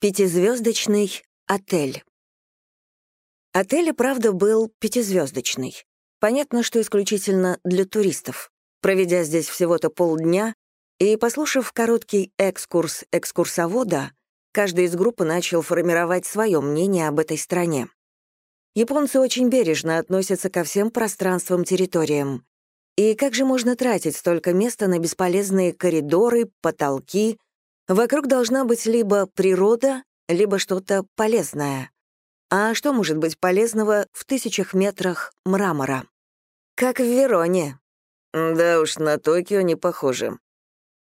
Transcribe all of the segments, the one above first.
Пятизвездочный отель. Отель, правда, был пятизвездочный. Понятно, что исключительно для туристов. Проведя здесь всего-то полдня и послушав короткий экскурс экскурсовода, каждый из группы начал формировать свое мнение об этой стране. Японцы очень бережно относятся ко всем пространствам территориям. И как же можно тратить столько места на бесполезные коридоры, потолки, Вокруг должна быть либо природа, либо что-то полезное. А что может быть полезного в тысячах метрах мрамора? Как в Вероне. Да уж, на Токио не похоже.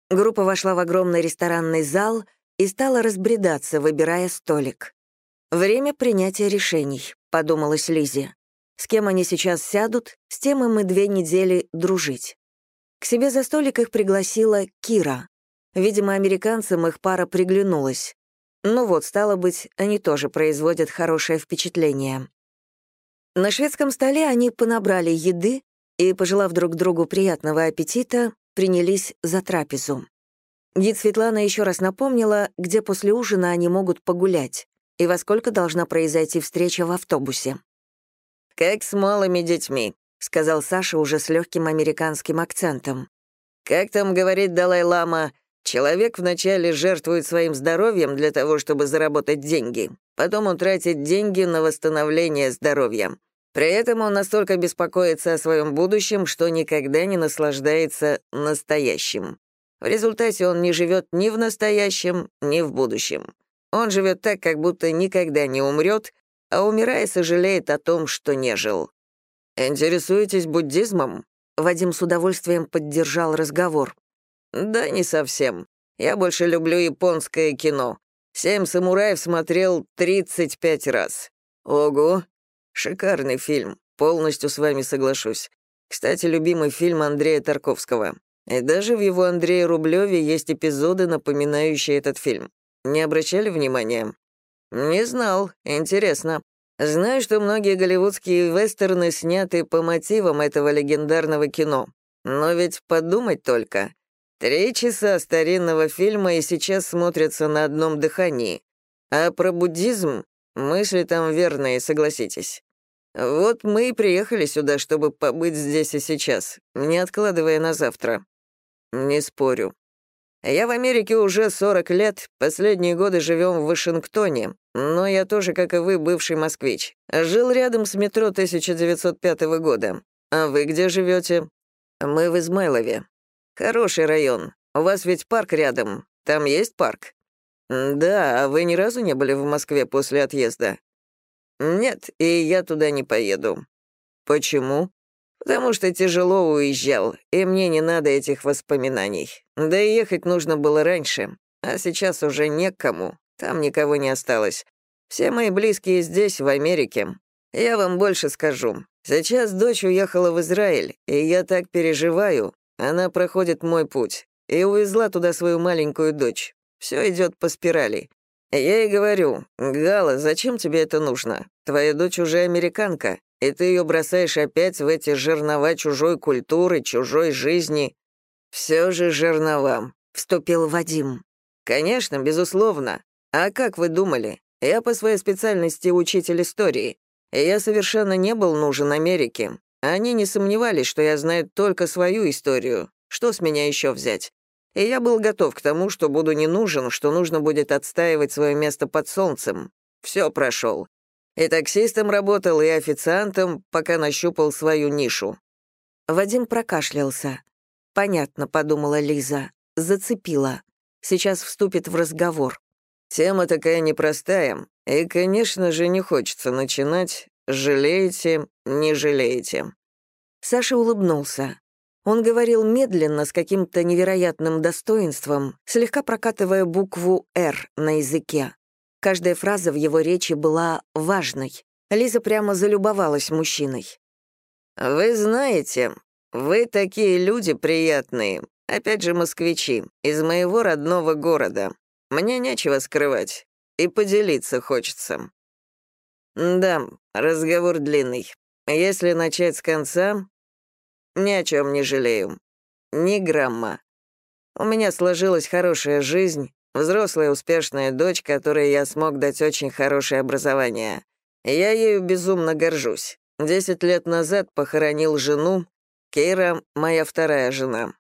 Группа вошла в огромный ресторанный зал и стала разбредаться, выбирая столик. «Время принятия решений», — подумалась Лизи. «С кем они сейчас сядут, с тем им и две недели дружить». К себе за столик их пригласила Кира. Видимо, американцам их пара приглянулась. Ну вот, стало быть, они тоже производят хорошее впечатление. На шведском столе они понабрали еды и, пожелав друг другу приятного аппетита, принялись за трапезу. Гид Светлана еще раз напомнила, где после ужина они могут погулять и во сколько должна произойти встреча в автобусе. «Как с малыми детьми», — сказал Саша уже с легким американским акцентом. «Как там говорит Далай-лама, Человек вначале жертвует своим здоровьем для того, чтобы заработать деньги. Потом он тратит деньги на восстановление здоровья. При этом он настолько беспокоится о своем будущем, что никогда не наслаждается настоящим. В результате он не живет ни в настоящем, ни в будущем. Он живет так, как будто никогда не умрет, а умирая сожалеет о том, что не жил. «Интересуетесь буддизмом?» Вадим с удовольствием поддержал разговор. «Да не совсем. Я больше люблю японское кино. «Семь самураев» смотрел 35 раз. Ого! Шикарный фильм. Полностью с вами соглашусь. Кстати, любимый фильм Андрея Тарковского. И даже в его Андрее Рублеве есть эпизоды, напоминающие этот фильм. Не обращали внимания? Не знал. Интересно. Знаю, что многие голливудские вестерны сняты по мотивам этого легендарного кино. Но ведь подумать только. Три часа старинного фильма и сейчас смотрятся на одном дыхании. А про буддизм мысли там верные, согласитесь. Вот мы и приехали сюда, чтобы побыть здесь и сейчас, не откладывая на завтра. Не спорю. Я в Америке уже 40 лет, последние годы живем в Вашингтоне, но я тоже, как и вы, бывший москвич. Жил рядом с метро 1905 года. А вы где живете? Мы в Измайлове. «Хороший район. У вас ведь парк рядом. Там есть парк?» «Да, а вы ни разу не были в Москве после отъезда?» «Нет, и я туда не поеду». «Почему?» «Потому что тяжело уезжал, и мне не надо этих воспоминаний. Да и ехать нужно было раньше, а сейчас уже некому, там никого не осталось. Все мои близкие здесь, в Америке. Я вам больше скажу. Сейчас дочь уехала в Израиль, и я так переживаю, она проходит мой путь и увезла туда свою маленькую дочь. Все идет по спирали. Я ей говорю, «Гала, зачем тебе это нужно? Твоя дочь уже американка, и ты ее бросаешь опять в эти жернова чужой культуры, чужой жизни». «Все же жернова», — вступил Вадим. «Конечно, безусловно. А как вы думали? Я по своей специальности учитель истории, и я совершенно не был нужен Америке. Они не сомневались, что я знаю только свою историю. Что с меня еще взять? И я был готов к тому, что буду не нужен, что нужно будет отстаивать свое место под солнцем. Все прошел. И таксистом работал, и официантом, пока нащупал свою нишу. Вадим прокашлялся. «Понятно», — подумала Лиза. Зацепила. Сейчас вступит в разговор. Тема такая непростая, и, конечно же, не хочется начинать Жалеете, не жалеете». Саша улыбнулся. Он говорил медленно, с каким-то невероятным достоинством, слегка прокатывая букву «Р» на языке. Каждая фраза в его речи была важной. Лиза прямо залюбовалась мужчиной. «Вы знаете, вы такие люди приятные, опять же москвичи, из моего родного города. Мне нечего скрывать, и поделиться хочется. Да, разговор длинный. Если начать с конца, ни о чем не жалею. Ни грамма. У меня сложилась хорошая жизнь, Взрослая успешная дочь, которой я смог дать очень хорошее образование. Я ею безумно горжусь. Десять лет назад похоронил жену. Кейра — моя вторая жена.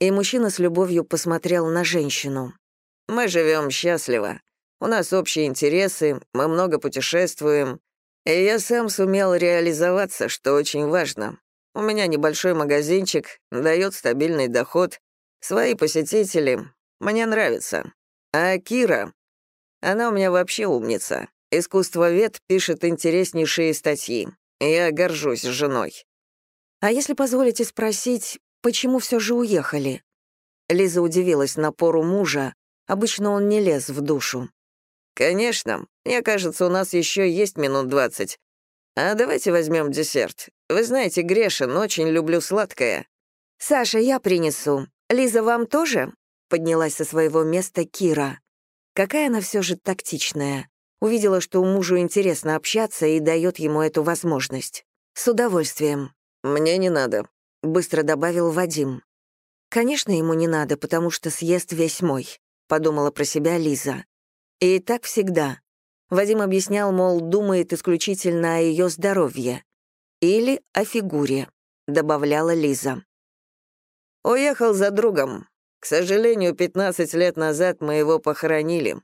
И мужчина с любовью посмотрел на женщину. Мы живем счастливо. У нас общие интересы, мы много путешествуем. И я сам сумел реализоваться, что очень важно. У меня небольшой магазинчик, дает стабильный доход, свои посетители. Мне нравится. А Кира, она у меня вообще умница. Искусствовед пишет интереснейшие статьи. Я горжусь женой. А если позволите спросить, почему все же уехали? Лиза удивилась напору мужа. Обычно он не лез в душу. «Конечно. Мне кажется, у нас еще есть минут двадцать. А давайте возьмем десерт. Вы знаете, Грешин, очень люблю сладкое». «Саша, я принесу. Лиза, вам тоже?» Поднялась со своего места Кира. Какая она все же тактичная. Увидела, что мужу интересно общаться и дает ему эту возможность. С удовольствием. «Мне не надо», — быстро добавил Вадим. «Конечно, ему не надо, потому что съест весь мой», — подумала про себя Лиза. И так всегда. Вадим объяснял, мол, думает исключительно о ее здоровье. Или о фигуре, добавляла Лиза. «Уехал за другом. К сожалению, 15 лет назад мы его похоронили.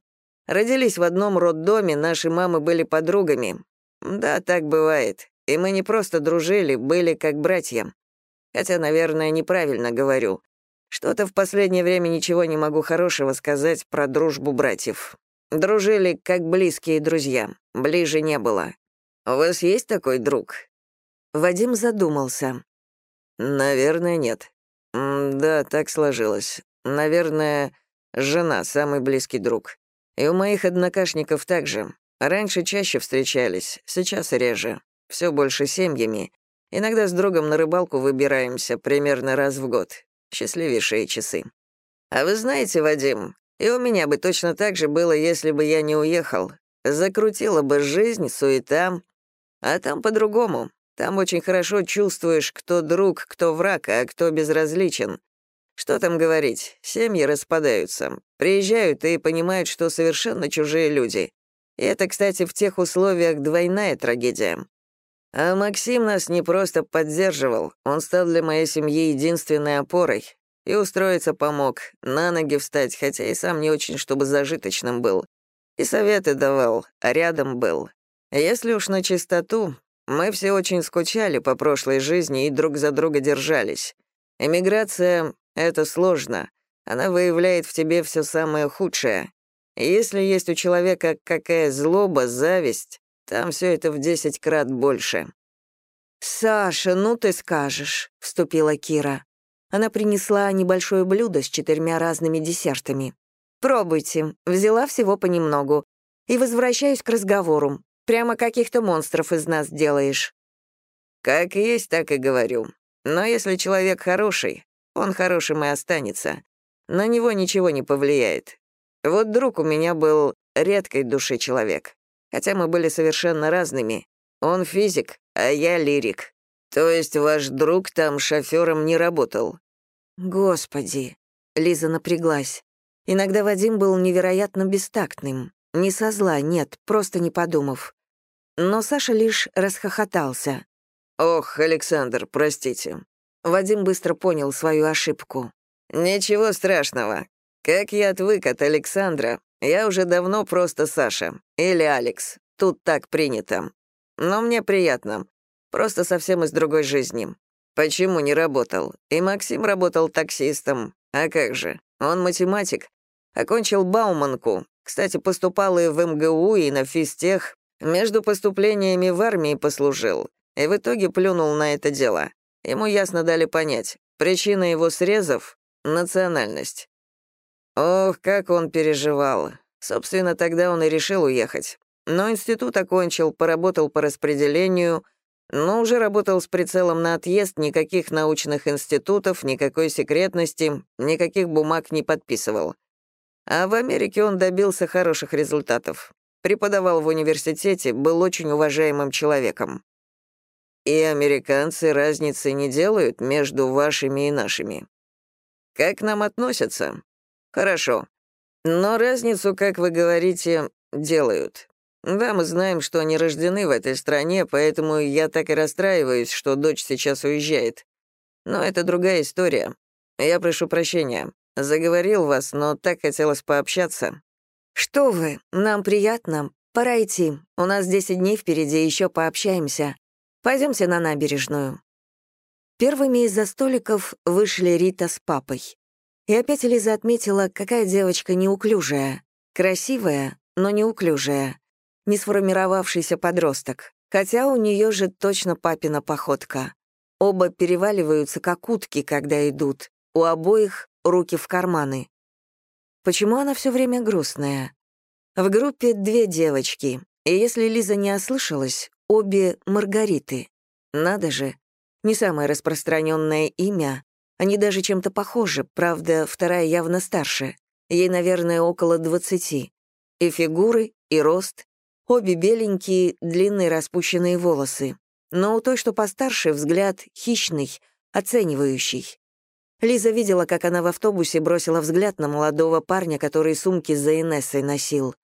Родились в одном роддоме, наши мамы были подругами. Да, так бывает. И мы не просто дружили, были как братья. Хотя, наверное, неправильно говорю. Что-то в последнее время ничего не могу хорошего сказать про дружбу братьев. Дружили как близкие друзья, ближе не было. У вас есть такой друг?» Вадим задумался. «Наверное, нет. да, так сложилось. Наверное, жена — самый близкий друг. И у моих однокашников также. Раньше чаще встречались, сейчас реже. Все больше семьями. Иногда с другом на рыбалку выбираемся примерно раз в год. Счастливейшие часы. А вы знаете, Вадим, и у меня бы точно так же было, если бы я не уехал. Закрутила бы жизнь, суета. А там по-другому. Там очень хорошо чувствуешь, кто друг, кто враг, а кто безразличен. Что там говорить, семьи распадаются. Приезжают и понимают, что совершенно чужие люди. И это, кстати, в тех условиях двойная трагедия. А Максим нас не просто поддерживал, он стал для моей семьи единственной опорой, и устроиться помог, на ноги встать, хотя и сам не очень, чтобы зажиточным был. И советы давал, а рядом был. Если уж на чистоту, мы все очень скучали по прошлой жизни и друг за друга держались. Эмиграция — это сложно. Она выявляет в тебе все самое худшее. И если есть у человека какая злоба, зависть, там все это в десять крат больше. «Саша, ну ты скажешь», — вступила Кира. Она принесла небольшое блюдо с четырьмя разными десертами. «Пробуйте. Взяла всего понемногу. И возвращаюсь к разговору. Прямо каких-то монстров из нас делаешь». «Как есть, так и говорю. Но если человек хороший, он хорошим и останется. На него ничего не повлияет. Вот друг у меня был редкой души человек. Хотя мы были совершенно разными. Он физик, а я лирик. «То есть ваш друг там шофером не работал?» «Господи!» — Лиза напряглась. Иногда Вадим был невероятно бестактным. Не со зла, нет, просто не подумав. Но Саша лишь расхохотался. «Ох, Александр, простите». Вадим быстро понял свою ошибку. «Ничего страшного. Как я отвык от Александра, я уже давно просто Саша. Или Алекс. Тут так принято. Но мне приятно. Просто совсем из другой жизни. Почему не работал? И Максим работал таксистом. А как же? Он математик. Окончил Бауманку. Кстати, поступал и в МГУ, и на физтех. Между поступлениями в армии послужил. И в итоге плюнул на это дело. Ему ясно дали понять. Причина его срезов — национальность. Ох, как он переживал. Собственно, тогда он и решил уехать. Но институт окончил, поработал по распределению — но уже работал с прицелом на отъезд, никаких научных институтов, никакой секретности, никаких бумаг не подписывал. А в Америке он добился хороших результатов. Преподавал в университете, был очень уважаемым человеком. И американцы разницы не делают между вашими и нашими. Как нам относятся? Хорошо. Но разницу, как вы говорите, делают. Да, мы знаем, что они рождены в этой стране, поэтому я так и расстраиваюсь, что дочь сейчас уезжает. Но это другая история. Я прошу прощения. Заговорил вас, но так хотелось пообщаться. Что вы, нам приятно. Пора идти. У нас 10 дней впереди, еще пообщаемся. Пойдемте на набережную. Первыми из-за столиков вышли Рита с папой. И опять Лиза отметила, какая девочка неуклюжая. Красивая, но неуклюжая. Не сформировавшийся подросток. Хотя у нее же точно папина походка. Оба переваливаются, как утки, когда идут. У обоих руки в карманы. Почему она все время грустная? В группе две девочки, и если Лиза не ослышалась, обе Маргариты. Надо же, не самое распространенное имя, они даже чем-то похожи, правда, вторая явно старше. Ей, наверное, около двадцати. И фигуры, и рост. Обе беленькие, длинные распущенные волосы но у той, что постарше, взгляд хищный, оценивающий. Лиза видела, как она в автобусе бросила взгляд на молодого парня, который сумки за Инессой носил.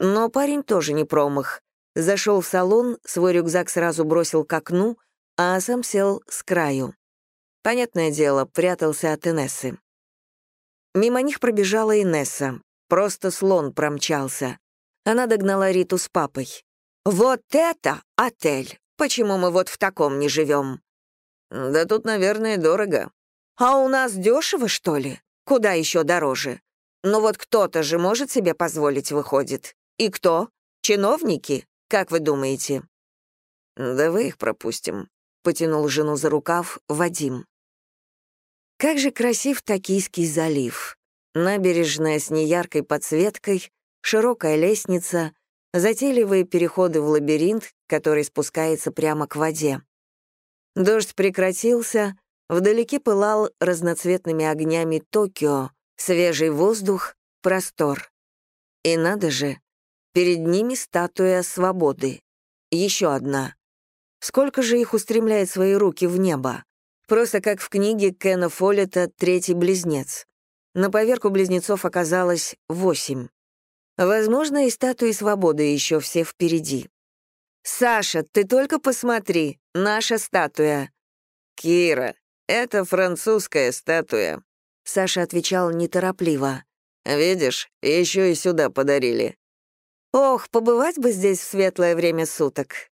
Но парень тоже не промах. Зашел в салон, свой рюкзак сразу бросил к окну, а сам сел с краю. Понятное дело, прятался от Инессы. Мимо них пробежала Инесса. Просто слон промчался. Она догнала Риту с папой. «Вот это отель! Почему мы вот в таком не живем?» «Да тут, наверное, дорого». «А у нас дешево, что ли? Куда еще дороже? Ну вот кто-то же может себе позволить, выходит. И кто? Чиновники? Как вы думаете?» «Да вы их пропустим», — потянул жену за рукав Вадим. Как же красив Токийский залив. Набережная с неяркой подсветкой, широкая лестница, затейливые переходы в лабиринт, который спускается прямо к воде. Дождь прекратился, вдалеке пылал разноцветными огнями Токио, свежий воздух, простор. И надо же, перед ними статуя свободы. Еще одна. Сколько же их устремляет свои руки в небо? Просто как в книге Кена Фоллета «Третий близнец». На поверку близнецов оказалось восемь. Возможно, и статуи свободы еще все впереди. «Саша, ты только посмотри, наша статуя». «Кира, это французская статуя», — Саша отвечал неторопливо. «Видишь, еще и сюда подарили». «Ох, побывать бы здесь в светлое время суток».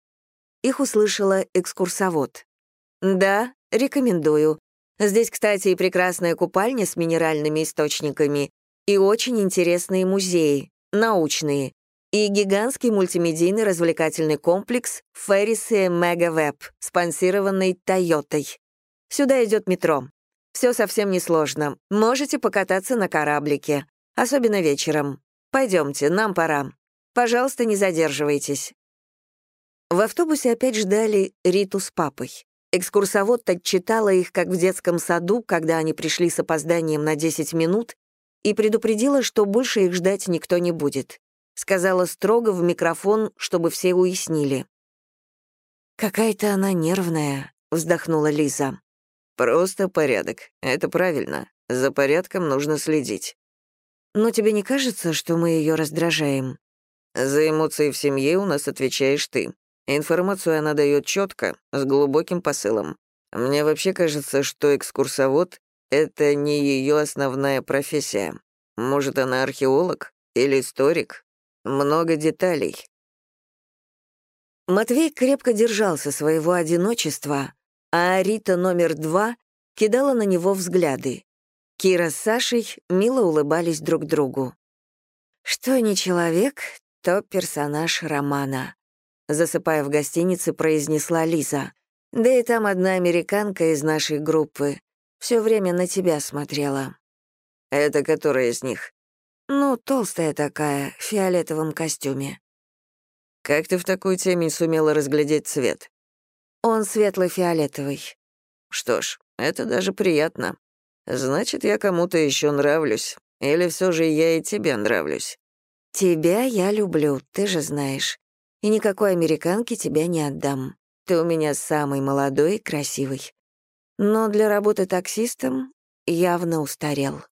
Их услышала экскурсовод. «Да, рекомендую. Здесь, кстати, и прекрасная купальня с минеральными источниками, и очень интересные музеи научные, и гигантский мультимедийный развлекательный комплекс Феррисы Мегавеб, спонсированный Тойотой. Сюда идет метро. Все совсем несложно. Можете покататься на кораблике, особенно вечером. Пойдемте, нам пора. Пожалуйста, не задерживайтесь. В автобусе опять ждали Риту с папой. Экскурсовод отчитала их, как в детском саду, когда они пришли с опозданием на 10 минут, и предупредила, что больше их ждать никто не будет. Сказала строго в микрофон, чтобы все уяснили. «Какая-то она нервная», — вздохнула Лиза. «Просто порядок. Это правильно. За порядком нужно следить». «Но тебе не кажется, что мы ее раздражаем?» «За эмоции в семье у нас отвечаешь ты. Информацию она дает четко, с глубоким посылом. Мне вообще кажется, что экскурсовод это не ее основная профессия. Может, она археолог или историк? Много деталей. Матвей крепко держался своего одиночества, а Рита номер два кидала на него взгляды. Кира с Сашей мило улыбались друг другу. «Что не человек, то персонаж романа», — засыпая в гостинице, произнесла Лиза. «Да и там одна американка из нашей группы. Все время на тебя смотрела». «Это которая из них?» «Ну, толстая такая, в фиолетовом костюме». «Как ты в такую темень сумела разглядеть цвет?» «Он светло-фиолетовый». «Что ж, это даже приятно. Значит, я кому-то еще нравлюсь. Или все же я и тебе нравлюсь?» «Тебя я люблю, ты же знаешь. И никакой американке тебя не отдам. Ты у меня самый молодой и красивый но для работы таксистом явно устарел.